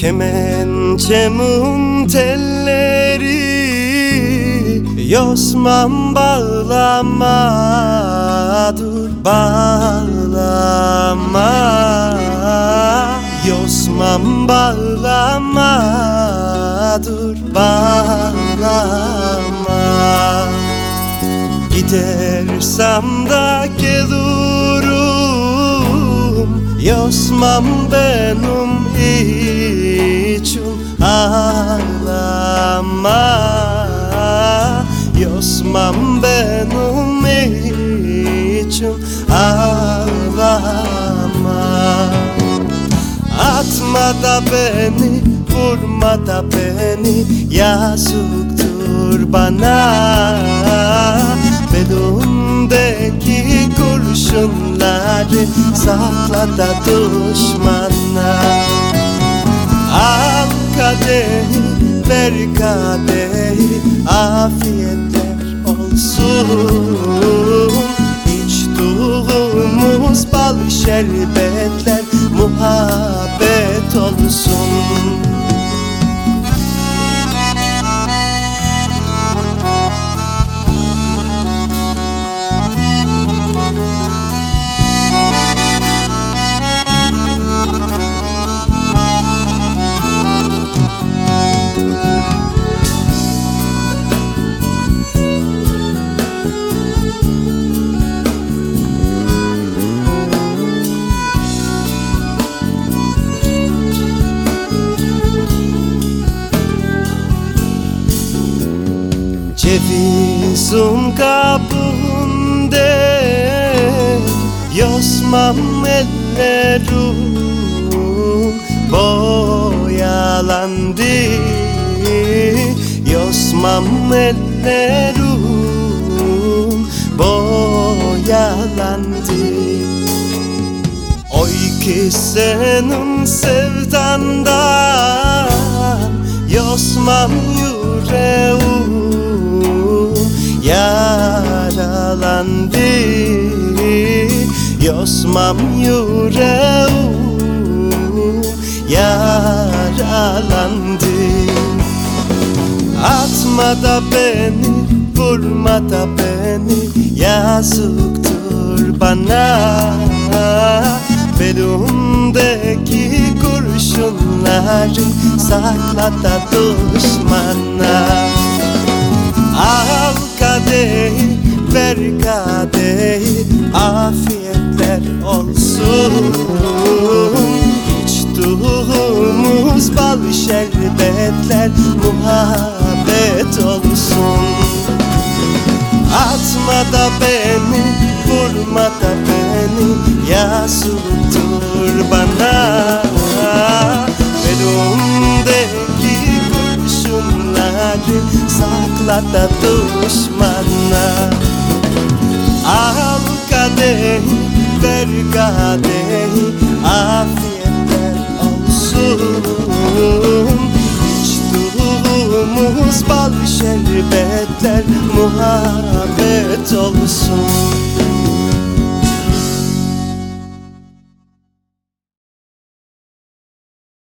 Kemençemun telleri Yosman bağlama Dur bağlama. Yosman bağlama Dur bağlama. Gidersem da Yosmam benim için ağlama. Yosmam benim için ağlama. Atma da beni, vurma da beni Yazıktır bana kurşunları sakla da düşmana Al kadehi, ver kadehi Afiyetler olsun. İçtiğimiz bal şerbetler Muhabbet olsun Cevizin kabuğunda Yosmam ellerim boyalandı. Yosmam ellerim boyalandı. Oy ki senin sevdandan Yosmam yüreğim yaralandı Yosmam yüreğim yaralandı. Atma da beni, vurma da beni. Yazıktır bana. Belimdeki kurşunları sakla da düşmana. Al kadehi, ver kadehi Afiyetler olsun. İçtiğimiz bal şerbetler Muhabbet olsun. Atma da beni, vurma da beni Yazıktır bana. Belimdeki kurşunları sakla da düşmana her kadehi afiyetten olsun. İçtiğimiz bal şerbetler muharap